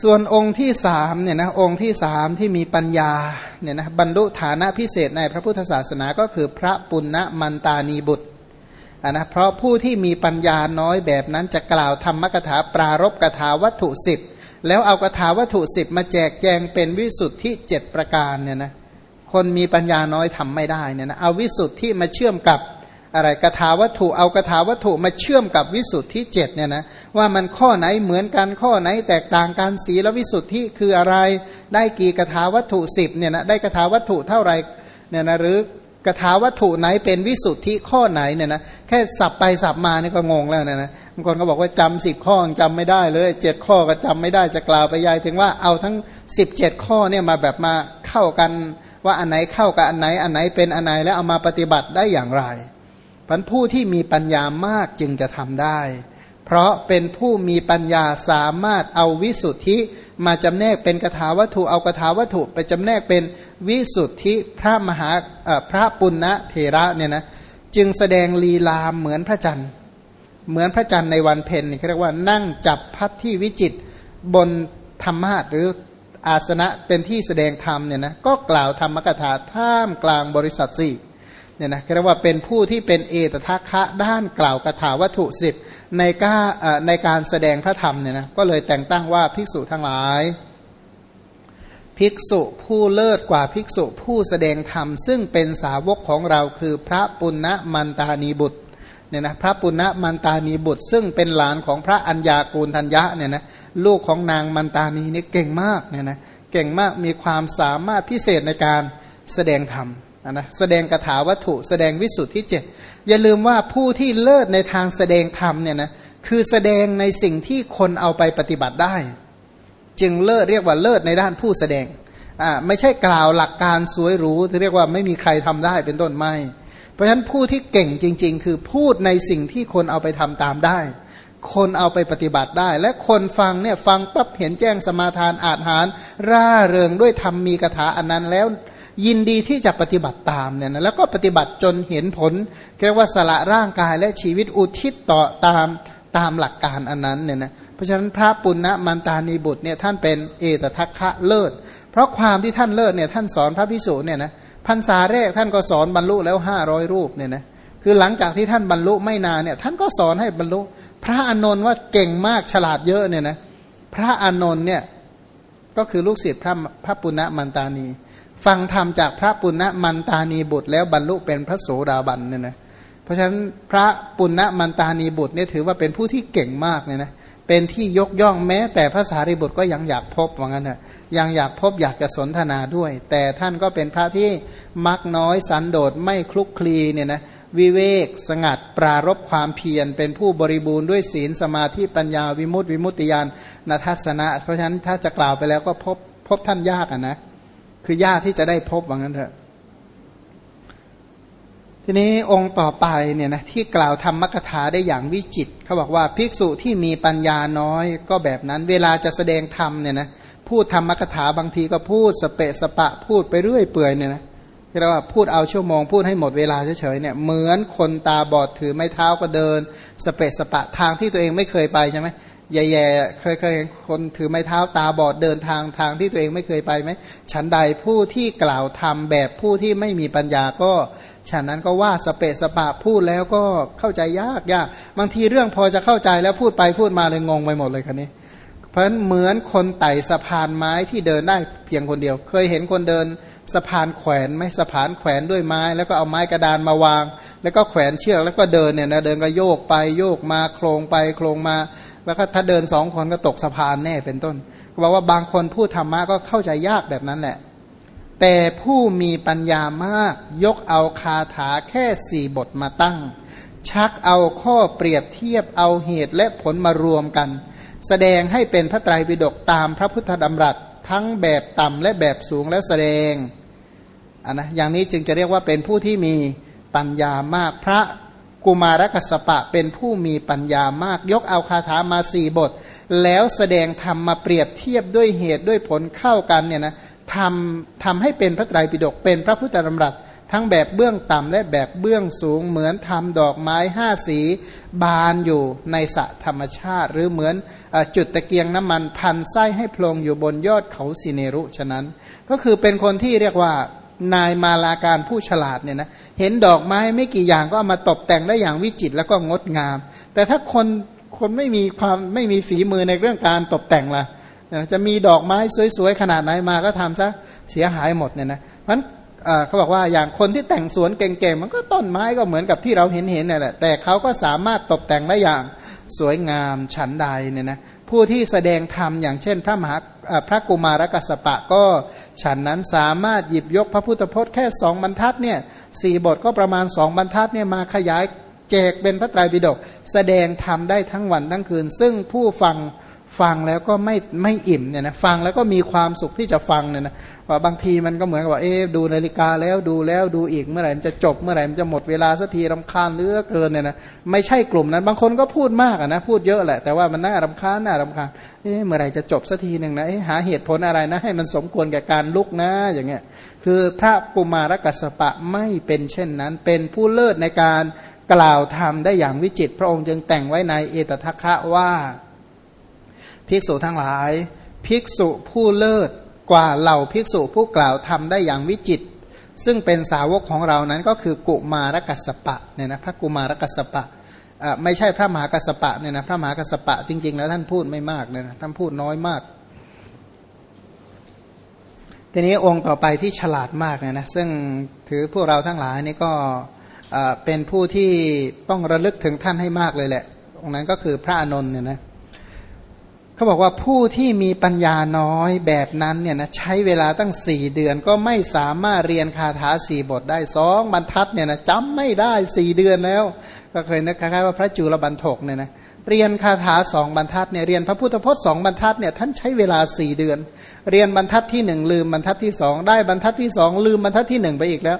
ส่วนองค์ที่สามเนี่ยนะองค์ที่สามที่มีปัญญาเนี่ยนะบรรลุฐานะพิเศษในพระพุทธศาสนาก็คือพระปุณณมันตานีบุตรอะนะเพราะผู้ที่มีปัญญาน้อยแบบนั้นจะกล่าวธรรมกถาปรารบกถาวัตถุสิบแล้วเอากถาวัตถุสิบมาแจกแจงเป็นวิสุทธิเจ็ดประการเนี่ยนะคนมีปัญญาน้อยทำไม่ได้เนี่ยนะเอาวิสุทธิมาเชื่อมกับ อะไรกถาวัตถุเอากถาวัตถุมาเชื่อมกับวิสุทธิเจ็ดเนี่ยนะว่ามันข้อไหนเหมือนกันข้อไหนแตกต่างกันสีและวิสุทธิคืออะไร ได้กี่กถาวัตถุสิบเนี่ยนะได้กถาวัตถุเท่าไหร่เนี่ยนะหรือกถาวัตถุไหนเป็นวิสุทธิข้อไหนเนี่ยนะแค่สับไปสับมานี่ก็งงแล้วนะนะบางคนก็บอกว่าจำสิบข้อจำไม่ได้เลยเจ็ดข้อก็จำไม่ได้จะกล่าวไปยายถึงว่าเอาทั้งสิบเจ็ดข้อเนี่ยมาแบบมาเข้ากันว่าอันไหนเข้ากับอันไหนอันไหนเป็นอันไหนแล้วเอามาปฏิบัติได้อย่างไร พันผู้ที่มีปัญญามากจึงจะทำได้ เพราะเป็นผู้มีปัญญาสามารถเอาวิสุทธิมาจำแนกเป็นกถาวัตถุเอากถาวัตถุไปจำแนกเป็นวิสุทธิพระมหาพระปุณณเทระเนี่ยนะจึงแสดงลีลาเหมือนพระจันทร์ เหมือนพระจันทร์ในวันเพ็ญนี่เรียกว่านั่งจับพัดที่วิจิตบนธรรมาทหรืออาสนะเป็นที่แสดงธรรมเนี่ยนะก็กล่าวธรรมกถาท่ามกลางบริษัทสี่ เนี่ยนะเรียกว่าเป็นผู้ที่เป็นเอตทัคคะด้านกล่าวคาถาวัตถุสิบในการในการแสดงพระธรรมเนี่ยนะก็เลยแต่งตั้งว่าภิกษุทั้งหลาย ภิกษุผู้เลิศกว่าภิกษุผู้แสดงธรรม ซึ่งเป็นสาวกของเราคือพระปุณณมันตานีบุตรเนี่ยนะพระปุณณมันตานีบุตร ซึ่งเป็นหลานของพระอัญญากูลทัญญะเนี่ยนะลูกของนางมันตานีนี่เก่งมากเนี่ยนะเก่งมากมีความสามารถพิเศษในการแสดงธรรม นะแสดงกถาวัตถุแสดงวิสุทธิเจ็ดอย่าลืมว่าผู้ที่เลิศในทางแสดงธรรมเนี่ยนะคือแสดงในสิ่งที่คนเอาไปปฏิบัติได้ จึงเลิศเรียกว่าเลิศในด้านผู้แสดงอ่าไม่ใช่กล่าวหลักการสวยหรูที่เรียกว่าไม่มีใครทำได้เป็นต้นไม่ เพราะฉะนั้นผู้ที่เก่งจริง ๆ คือพูดในสิ่งที่คนเอาไปทำตามได้ คนเอาไปปฏิบัติได้ และคนฟังเนี่ยฟังปั๊บเห็นแจ้งสมาทานอาหาร ร่าเริงด้วยธรรมมีคาถาอันนั้นแล้ว ยินดีที่จะปฏิบัติตามเนี่ยนะแล้วก็ปฏิบัติจนเห็นผลเรียกว่าสละร่างกายและชีวิตอุทิศต่อตามตามหลักการอันนั้นเนี่ยนะเพราะฉะนั้นพระปุณณมันตานีบุตรเนี่ยท่านเป็นเอตทัคคะเลิศ เพราะความที่ท่านเลิศเนี่ยท่านสอนพระพิสุเนี่ยนะพรรษาแรกท่านก็สอนบรรลุแล้วห้าร้อยรูปเนี่ยนะคือหลังจากที่ท่านบรรลุไม่นานเนี่ยท่านก็สอนให้บรรลุ พระอนนท์ว่าเก่งมากฉลาดเยอะเนี่ยนะพระอนนท์เนี่ยก็คือลูกศิษย์พระพระปุณณมันตานี ฟังธรรมจากพระปุณณมันตานีบุตร แล้วบรรลุเป็นพระโสดาบันเนี่ยนะเพราะฉะนั้นพระปุณณมันตานีบุตรเนี่ยถือว่าเป็นผู้ที่เก่งมากเนี่ยนะเป็นที่ยกย่องแม้ แต่พระสารีบุตรก็ยังอยากพบว่างั้นนะยังอยากพบอยากจะสนทนาด้วย แต่ท่านก็เป็นพระที่มักน้อยสันโดษไม่คลุกคลีเนี่ยนะวิเวกสงัดปรารบความเพียรเป็นผู้บริบูรณ์ด้วยศีลสมาธิปัญญาวิมุตติวิมุตติยานนัทสนะ เพราะฉะนั้นถ้าจะกล่าวไปแล้วก็พบพบท่านยากอะนะ คือยากที่จะได้พบว่างั้นเถอะ ทีนี้องค์ต่อไปเนี่ยนะที่กล่าวธรรมกถาได้อย่างวิจิตเขาบอกว่าภิกษุที่มีปัญญาน้อยก็แบบนั้น เวลาจะแสดงธรรมเนี่ยนะพูดธรรมกถาบางทีก็พูดสเปะสปะพูดไปเรื่อยเปื่อยเนี่ยนะเรียกว่าพูดเอาชั่วโมงพูดให้หมดเวลาเฉยๆเนี่ยเหมือนคนตาบอดถือไม้เท้าก็เดิน สเปะสปะทางที่ตัวเองไม่เคยไปใช่ไหม แย่ๆเคยเคยเห็นคนถือไม้เท้าตาบอดเดินทางทางที่ตัวเองไม่เคยไปไหมฉันใดผู้ที่กล่าวทำแบบผู้ที่ไม่มีปัญญาก็ฉันนั้นก็ว่าสเปสปะพูดแล้วก็เข้าใจยากยากบางทีเรื่องพอจะเข้าใจแล้วพูดไปพูดมาเลยงงไปหมดเลยคันนี้ เพราะะนั้นเหมือนคนไต่สะพานไม้ที่เดินได้เพียงคนเดียว เคยเห็นคนเดินสะพานแขวนไหมสะพานแขวนด้วยไม้ แล้วก็เอาไม้กระดานมาวาง แล้วก็แขวนเชือกแล้วก็เดินเนี่ยนะเดินก็โยกไปโยกมาโครงไปโครงมา แล้วก็ถ้าเดินสองคนก็ตกสะพานแน่เป็นต้นก็บอกว่าบางคนพูดธรรมะก็เข้าใจยากแบบนั้นแหละ แต่ผู้มีปัญญามากยกเอาคาถาแค่สี่บทมาตั้ง ชักเอาข้อเปรียบเทียบเอาเหตุและผลมารวมกัน แสดงให้เป็นพระไตรปิฎกตามพระพุทธดำรัสทั้งแบบต่ำและแบบสูงแล้วแสดงอันนะอย่างนี้จึงจะเรียกว่าเป็นผู้ที่มีปัญญามากพระ กุมารกัสปะเป็นผู้มีปัญญามาก ยกเอาคาถามาสี่บท แล้วแสดงธรรมมาเปรียบเทียบด้วยเหตุด้วยผลเข้ากันเนี่ยนะทำทำให้เป็นพระไตรปิฎกเป็นพระพุทธธรรมรัตทั้งแบบเบื้องต่ำและแบบเบื้องสูงเหมือนทำดอกไม้ห้าสีบานอยู่ในสะธรรมชาติ หรือเหมือนอจุดตะเกียงน้ำมันพันไส้ให้โพลงอยู่บนยอดเขาสิเนรุ ฉะนั้น ก็คือเป็นคนที่เรียกว่า นายมาลาการผู้ฉลาดเนี่ยนะเห็นดอกไม้ไม่กี่อย่างก็เอามาตกแต่งได้อย่างวิจิตรแล้วก็งดงาม แต่ถ้าคนคนไม่มีความไม่มีฝีมือในเรื่องการตกแต่งล่ะจะมีดอกไม้สวยๆขนาดไหนมาก็ทำซะเสียหายหมดเนี่ยนะมันเขาบอกว่าอย่างคนที่แต่งสวนเก่งๆมันก็ต้นไม้ก็เหมือนกับที่เราเห็นๆนี่แหละแต่เขาก็สามารถตกแต่งได้อย่างสวยงามฉันใดเนี่ยนะ ผู้ที่แสดงธรรมอย่างเช่น พระมหาพระกุมารกัสปะก็ฉันนั้นสามารถหยิบยกพระพุทธพจน์แค่สองบรรทัดเนี่ยสี่บทก็ประมาณสองบรรทัดเนี่ยมาขยายแจกเป็นพระไตรปิฎกแสดงธรรมได้ทั้งวันทั้งคืน ซึ่งผู้ฟัง ฟังแล้วก็ไม่ไม่อิ่มเนี่ยนะฟังแล้วก็มีความสุขที่จะฟังเนี่ยนะว่าบางทีมันก็เหมือนกับว่าเอ๊ดูนาฬิกาแล้วดูแล้วดูอีกเมื่อไหร่มันจะจบเมื่อไหร่มันจะหมดเวลาสักทีรำคาญเหลือเกินเนี่ยนะไม่ใช่กลุ่มนั้นบางคนก็พูดมากนะพูดเยอะแหละแต่ว่ามันน่ารำคาญน่ารำคาญเอ๊เมื่อไหร่จะจบสักทีหนึ่งนะหาเหตุผลอะไรนะ ให้มันสมควรแก่การลุกนะอย่างเงี้ยคือพระปุมารกัสปะไม่เป็นเช่นนั้น เป็นผู้เลิศในการกล่าวธรรมได้อย่างวิจิต พระองค์จึงแต่งไว้ในเอตทัคคะว่า ภิกษุทั้งหลาย ภิกษุผู้เลิศกว่าเหล่าภิกษุผู้กล่าวทำได้อย่างวิจิต ซึ่งเป็นสาวกของเรานั้นก็คือกุมารกัสปะเนี่ยนะพระกุมารกัสปะไม่ใช่พระมหากัสปะเนี่ยนะพระมหากัสปะจริง ๆ แล้วท่านพูดไม่มากเลยนะท่านพูดน้อยมาก ทีนี้องค์ต่อไปที่ฉลาดมากเนี่ยนะซึ่งถือพวกเราทั้งหลายนี่ก็เป็นผู้ที่ต้องระลึกถึงท่านให้มากเลยแหละองค์นั้นก็คือพระอนนท์เนี่ยนะ เขาบอกว่าผู้ที่มีปัญญาน้อยแบบนั้นเนี่ยนะใช้เวลาตั้งสี่เดือนก็ไม่สามารถเรียนคาถาสี่บทได้สองบรรทัดเนี่ยนะจำไม่ได้สี่เดือนแล้ว ก็เคยนึกคล้ายๆว่าพระจุลบรรทกเนี่ยนะเรียนคาถาสองบรรทัดเนี่ยเรียนพระพุทธพจน์สองบรรทัดเนี่ยท่านใช้เวลาสี่เดือน เรียนบรรทัดที่หนึ่งลืมบรรทัดที่สองได้บรรทัดที่สองลืมบรรทัดที่หนึ่งไปอีกแล้ว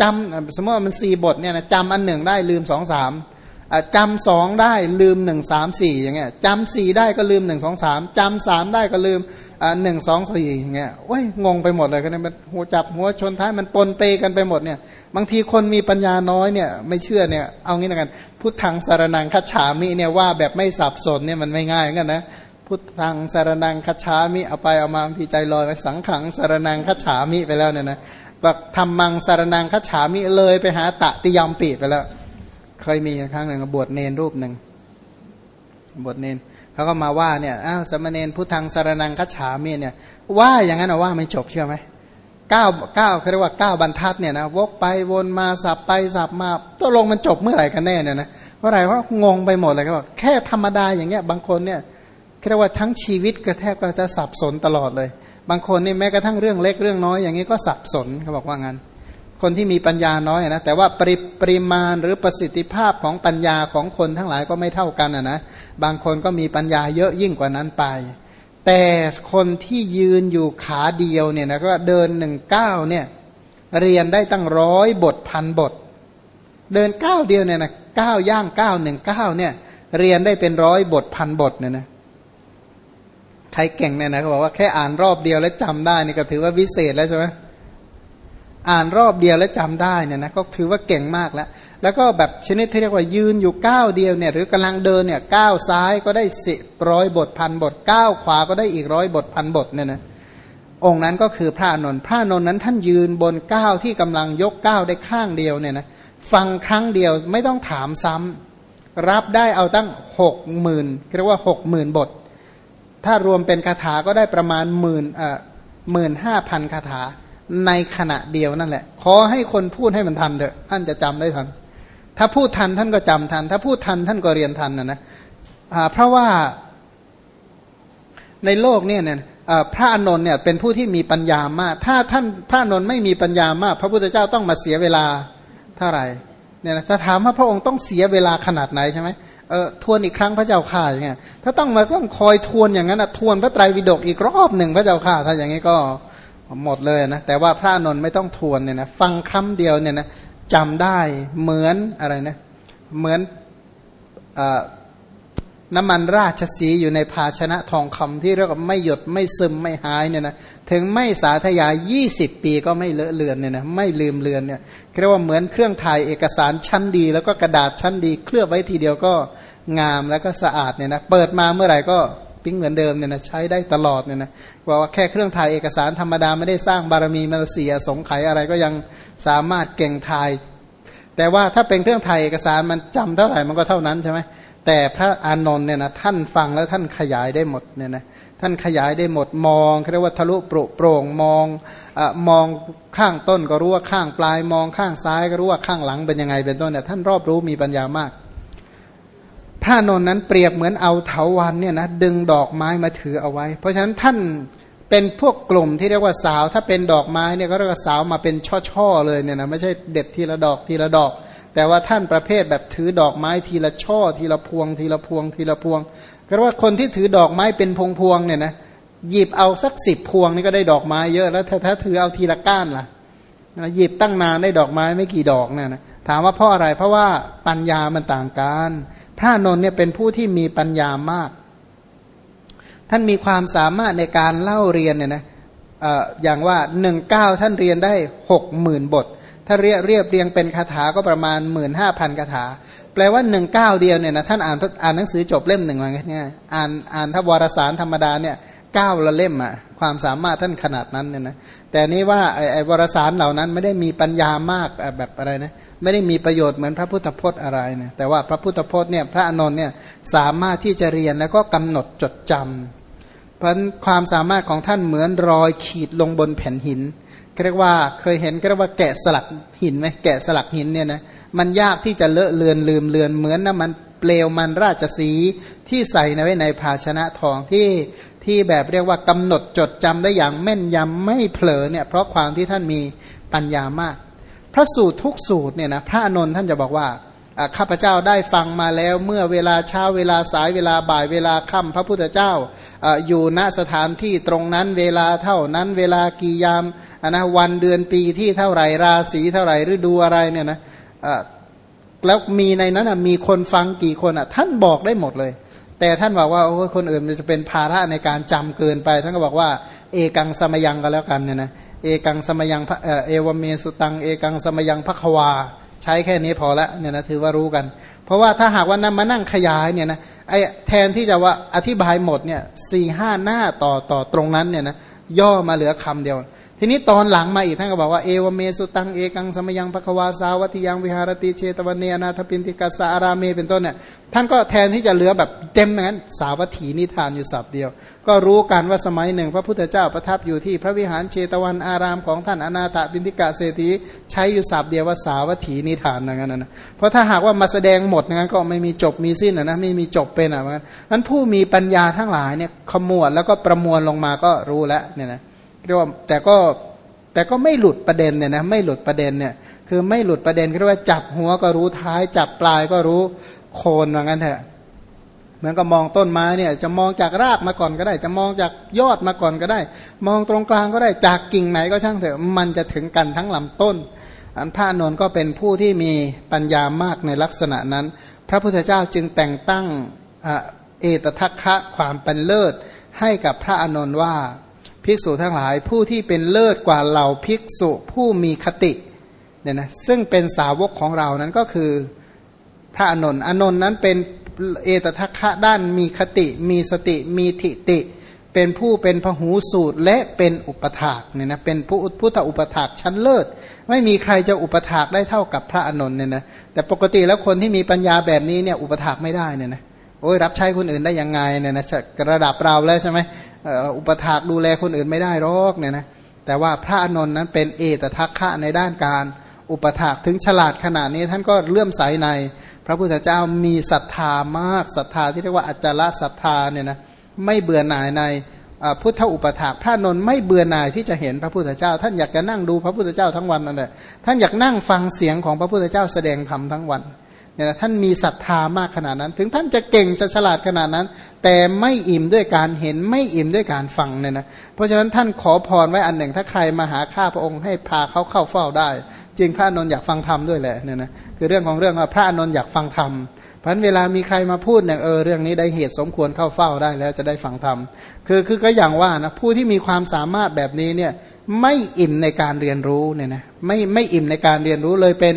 จำสมมติว่ามันสี่บทเนี่ยนะจำอันหนึ่งได้ลืมสองสาม จำสองได้ลืมหนึ่งสามสี่อย่างเงี้ยจำสี่ได้ก็ลืมหนึ่งสองสามจำสามได้ก็ลืมหนึ่งสองสี่อย่างเงี้ยโอ้ยงงไปหมดเลยกันเนี่ยมันหัวจับหัวชนท้ายมันปนเปกันไปหมดเนี่ย บางทีคนมีปัญญาน้อยเนี่ยไม่เชื่อเนี่ยเอางี้นะกันพุทธังสารนังคัจฉามิเนี่ยว่าแบบไม่สับสนเนี่ยมันไม่ง่ายกันนะพุทธังสารนังคัจฉามิเอาไปเอามาบางทีใจลอยไปสังขังสารนังคัจฉามิไปแล้วเนี่ยนะแบบทำมังสารนังคัจฉามิเลยไปหาตะติยามปีไปแล้ว เคยมีครั้งหนึ่งบวชเนนรูปหนึ่งบวชเนนเขาก็มาว่าเนี่ยอ้าวสมณเณรพุทธังสารนังคัจฉามีเนี่ย ว่าอย่างนั้นว่าไม่จบเชื่อไหมเก้าเก้าเขาเรียกว่าเก้าบรรทัดเนี่ยนะวกไปวนมาสับไปสับมาตกลงมันจบเมื่อไหร่กันแน่เนี่ยนะเมื่อไหร่ว่างงไปหมดเลยเขาบอกแค่ธรรมดาอย่างเงี้ย บางคนเนี่ยเรียกว่าทั้งชีวิตก็แทบก็จะสับสนตลอดเลย บางคนนี่แม้กระทั่งเรื่องเล็กเรื่องน้อยอย่างนี้ก็สับสนเขาบอกว่างั้น คนที่มีปัญญาน้อยนะแต่ว่าปริปริมาณหรือประสิทธิภาพของปัญญาของคนทั้งหลายก็ไม่เท่ากันนะนะบางคนก็มีปัญญาเยอะยิ่งกว่านั้นไป แต่คนที่ยืนอยู่ขาเดียวเนี่ยนะก็เดินหนึ่งเก้าเนี่ยเรียนได้ตั้งร้อยบทพันบท เดินเก้าเดียวเนี่ยนะเก้าย่างเก้าหนึ่งเก้าเนี่ยเรียนได้เป็นร้อยบทพันบทเนี่ยนะใครเก่งเนี่ยนะเขาบอกว่าแค่อ่านรอบเดียวแล้วจำได้นี่ก็ถือว่าวิเศษแล้วใช่ไหม อ่านรอบเดียวแล้วจำได้เนี่ยนะก็ถือว่าเก่งมากแล้ว แล้วก็แบบชนิดที่เรียกว่ายืนอยู่ก้าวเดียวเนี่ยหรือกำลังเดินเนี่ยก้าวซ้ายก็ได้สิร้อยบทพันบทก้าวขวาก็ได้อีกร้อยบทพันบทเนี่ยนะองค์นั้นก็คือพระนนท์พระนนท์นั้นท่านยืนบนก้าวที่กำลังยกก้าวได้ข้างเดียวเนี่ยนะฟังครั้งเดียวไม่ต้องถามซ้ำรับได้เอาตั้งหกหมื่นเรียกว่าหกหมื่นบท ถ้ารวมเป็นคาถาก็ได้ประมาณหมื่นเอ่อหมื่นห้าพันคาถา ในขณะเดียวนั่นแหละ ขอให้คนพูดให้มันทันเถอะท่านจะจำได้ทัน ถ้าพูดทันท่านก็จำทัน ถ้าพูดทันท่านก็เรียนทันนะนะเพราะว่าในโลกเนี่ยเนี่ยพระอนนท์เนี่ยเป็นผู้ที่มีปัญญามาก ถ้าท่านพระอนนท์ไม่มีปัญญามาก พระพุทธเจ้าต้องมาเสียเวลาเท่าไหร่เนี่ยนะถ้าถามว่าพระองค์ต้องเสียเวลาขนาดไหนใช่ไหมเออทวนอีกครั้งพระเจ้าข่าอย่างเงี้ยถ้าต้องมาต้องคอยทวนอย่างนั้นนะทวนพระไตรปิฎกอีกรอบหนึ่งพระเจ้าข่าถ้าอย่างนี้ก็ หมดเลยนะแต่ว่าพระนนท์ไม่ต้องทวนเนี่ยนะฟังคำเดียวเนี่ยนะจำได้เหมือนอะไรนะเหมือนอน้ำมันราชสีอยู่ในภาชนะทองคำที่เรียกว่าไม่หยดไม่ซึมไม่หายเนี่ยนะถึงไม่สาธยาย 20 ปีก็ไม่เลอะเลือนเนี่ยนะไม่ลืมเลือนเนี่ยเรียกว่าเหมือนเครื่องถ่ายเอกสารชั้นดี แล้วก็กระดาษชั้นดี เคลือบไว้ทีเดียวก็งามแล้วก็สะอาดเนี่ยนะเปิดมาเมื่อไหร่ก็ ปิ้งเหมือนเดิมเนี่ยนะใช้ได้ตลอดเนี่ยนะว่าแค่เครื่องถ่ายเอกสารธรรมดาไม่ได้สร้างบารมีมาเสียสงไขอะไรก็ยังสามารถเก่งถ่าย แต่ว่าถ้าเป็นเครื่องถ่ายเอกสารมันจำเท่าไหร่มันก็เท่านั้นใช่ไหมแต่พระอานนท์เนี่ยนะท่านฟังแล้วท่านขยายได้หมดเนี่ยนะท่านขยายได้หมดมองเรียกว่าทะลุปรุโปร่งมองอมองข้างต้นก็รู้ว่าข้างปลายมองข้างซ้ายก็รู้ว่าข้างหลังเป็นยังไงเป็นต้นเนี่ยท่านรอบรู้มีปัญญามาก พระนนท์นั้นเปรียบเหมือนเอาเถาวันเนี่ยนะดึงดอกไม้มาถือเอาไว้ เพราะฉะนั้นท่านเป็นพวกกลุ่มที่เรียกว่าสาว ถ้าเป็นดอกไม้เนี่ยก็เรียกว่าสาวมาเป็นช่อๆเลยเนี่ยนะไม่ใช่เด็ดทีละดอกทีละดอก แต่ว่าท่านประเภทแบบถือดอกไม้ทีละช่อ ทีละพวง ทีละพวง ทีละพวงก็ว่าคนที่ถือดอกไม้เป็นพวงพวงเนี่ยนะหยิบเอาสักสิบพวงนี่ก็ได้ดอกไม้เยอะแล้วถ้าถ้าถือเอาทีละก้านล่ะหยิบตั้งนานได้ดอกไม้ไม่กี่ดอกเนี่ยนะถามว่าเพราะอะไรเพราะว่าปัญญามันต่างกัน พระนนท์เนี่ยเป็นผู้ที่มีปัญญามาก ท่านมีความสามารถในการเล่าเรียนเนี่ยนะอย่างว่าหนึ่งเก้าท่านเรียนได้หกหมื่นบท ถ้าเรียบเรียบเรียงเป็นคาถาก็ประมาณหมื่นห้าพันคาถา แปลว่าหนึ่งเก้าเดียวเนี่ยนะท่านอ่านอ่านหนังสือจบเล่มหนึ่งอะไรเงี้ยอ่านอ่านถ้าวารสารธรรมดาเนี่ยเก้าละเล่มอะ ความสามารถท่านขนาดนั้นเนี่ยนะแต่นี้ว่าไอ้ไอวรสารเหล่านั้นไม่ได้มีปัญญามากแบบอะไรนะไม่ได้มีประโยชน์เหมือนพระพุทธพจน์อะไรนะแต่ว่าพระพุทธพจน์เนี่ยพระอนนท์เนี่ยสามารถที่จะเรียนแล้วก็กำหนดจดจำเพราะความสามารถของท่านเหมือนรอยขีดลงบนแผ่นหินเรียกว่าเคยเห็นเรียกว่าแกะสลักหินไหมแกะสลักหินเนี่ยนะมันยากที่จะเลอะเลือนลืมเลือนเหมือนน้ำมันเปลวมันราชสีที่ใส่ในไว้ในภาชนะทองที่ ที่แบบเรียกว่ากำหนดจดจำได้อย่างแม่นยำไม่เผลอเนี่ยเพราะความที่ท่านมีปัญญามาก พระสูตรทุกสูตรเนี่ยนะพระอนุนท์ท่านจะบอกว่าข้าพเจ้าได้ฟังมาแล้วเมื่อเวลาเช้าเวลาสายเวลาบ่ายเวลาค่ำพระพุทธเจ้าออยู่ณสถานที่ตรงนั้นเวลาเท่านั้นเวลากี่ยามนะวันเดือนปีที่เท่าไหร่ราศีเท่าไหร่ฤดูอะไรเนี่ยนะแล้วมีในนั้นมีคนฟังกี่คนอะท่านบอกได้หมดเลย แต่ท่านบอกว่าโอ้คนอื่นจะเป็นภาระในการจำเกินไป ท่านก็บอกว่า เอกังสมยังก็แล้วกันเนี่ยนะเอกังสมยังเอวเมสุตังเอกังสมยังพระควา ใช้แค่นี้พอละเนี่ยนะถือว่ารู้กัน เพราะว่าถ้าหากว่านั่งมานั่งขยายเนี่ยนะไอแทนที่จะว่าอธิบายหมดเนี่ยสี่ห้าหน้าต่อต่อตรงนั้นเนี่ยนะย่อมาเหลือคำเดียว ทีนี้ตอนหลังมาอีกท่านก็บอกว่าเอวเมสุตังเอกังสมยังภควาสาวัติยังวิหารติเชตวันเนนาทปินติกัสาราเมเป็นต้นเนี่ยท่านก็แทนที่จะเหลือแบบเต็มนั้น สาวัตถีนิทานอยู่สับเดียว ก็รู้กันว่าสมัยหนึ่ง พระพุทธเจ้าประทับอยู่ที่พระวิหารเชตวันอารามของท่านอนาถบินติกาเศรษฐีใช้อยู่สับเดียวว่าสาวัตถีนิทานอย่างนั้นนะเพราะถ้าหากว่ามาแสดงหมดอย่างนั้นก็ไม่มีจบมีสิ้นนะไม่มีจบเป็นอะนั้นผู้มีปัญญาทั้งหลายเนี่ยขมวดแล้วก็ประมวลลงมาก็รู้แล้วเนี่ยนะ เรียกว่าแต่ก็แต่ก็ไม่หลุดประเด็นเนี่ยนะไม่หลุดประเด็นเนี่ยคือไม่หลุดประเด็นเรียกว่าจับหัวก็รู้ท้าย จับปลายก็รู้โคนว่างั้นเถอะเหมือนกับมองต้นไม้เนี่ยจะมองจากรากมาก่อนก็ได้ จะมองจากยอดมาก่อนก็ได้ มองตรงกลางก็ได้จากกิ่งไหนก็ช่างเถอะมันจะถึงกันทั้งลำต้น อันพระนนท์ก็เป็นผู้ที่มีปัญญามากในลักษณะนั้น พระพุทธเจ้าจึงแต่งตั้งเอตทัคคะความเป็นเลิศให้กับพระอนนท์ว่า ภิกษุทั้งหลายผู้ที่เป็นเลิศกว่าเหล่าภิกษุผู้มีคติเนี่ยนะซึ่งเป็นสาวกของเรานั้นก็คือพระอนนท์อนนท์นั้นเป็นเอตทัคคะด้านมีคติ มีสติ มีทิติ เป็นผู้เป็นพหูสูตรและเป็นอุปถากเนี่ยนะเป็นผู้พุทธอุปถากชั้นเลิศ ไม่มีใครจะอุปถากได้เท่ากับพระอนนท์เนี่ยนะแต่ปกติแล้วคนที่มีปัญญาแบบนี้เนี่ยอุปถากไม่ได้เนี่ยนะโอ้ยรับใช้คนอื่นได้ยังไงเนี่ยนะระดับเราแล้วใช่ไหม อุปถากดูแลคนอื่นไม่ได้หรอกเนี่ยนะแต่ว่าพระอนนท์นั้นเป็นเอตทัคคะในด้านการอุปถากถึงฉลาดขนาดนี้ท่านก็เลื่อมใสใน พระพุทธเจ้ามีศรัทธามากศรัทธาที่เรียกว่าอัจฉริศรัทธาเนี่ยนะไม่เบื่อหน่ายในพุทธอุปถากพระนนท์ไม่เบื่อหน่ายที่จะเห็นพระพุทธเจ้า ท่านอยากจะนั่งดูพระพุทธเจ้าทั้งวันนั่นแหละท่านอยากนั่งฟังเสียงของพระพุทธเจ้าแสดงธรรมทั้งวัน เนี่ยนะท่านมีศรัทธามากขนาดนั้น ถึงท่านจะเก่งจะฉลาดขนาดนั้น แต่ไม่อิ่มด้วยการเห็นไม่อิ่มด้วยการฟังเนี่ยนะเพราะฉะนั้นท่านขอพรไว้อันหนึ่ง ถ้าใครมาหาข้าพระองค์ให้พาเขาเข้าเฝ้าได้ จริงพระนนท์อยากฟังธรรมด้วยแหละเนี่ยนะคือเรื่องของเรื่องว่าพระนนท์อยากฟังธรรมพันเวลามีใครมาพูดเนี่ยเออเรื่องนี้ได้เหตุสมควรเข้าเฝ้าได้แล้วจะได้ฟังธรรมคือคือก็อย่างว่านะผู้ที่มีความสามารถแบบนี้เนี่ยไม่อิ่มในการเรียนรู้เนี่ยนะไม่ไม่อิ่มในการเรียนรู้เลยเป็น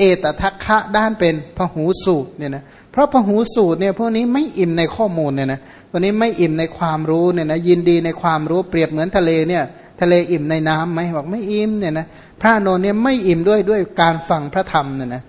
เอตทัคคะด้านเป็นพหูสูตรเนี่ยนะเพราะพหูสูตรเนี่ยพวกนี้ไม่อิ่มในข้อมูลเนี่ยนะวันนี้ไม่อิ่มในความรู้เนี่ยนะยินดีในความรู้เปรียบเหมือนทะเลเนี่ยทะเลอิ่มในน้ำไหมบอกไม่อิ่มเนี่ยนะพระนนท์เนี่ยไม่อิ่มด้วยด้วยการฟังพระธรรมเนี่ยนะ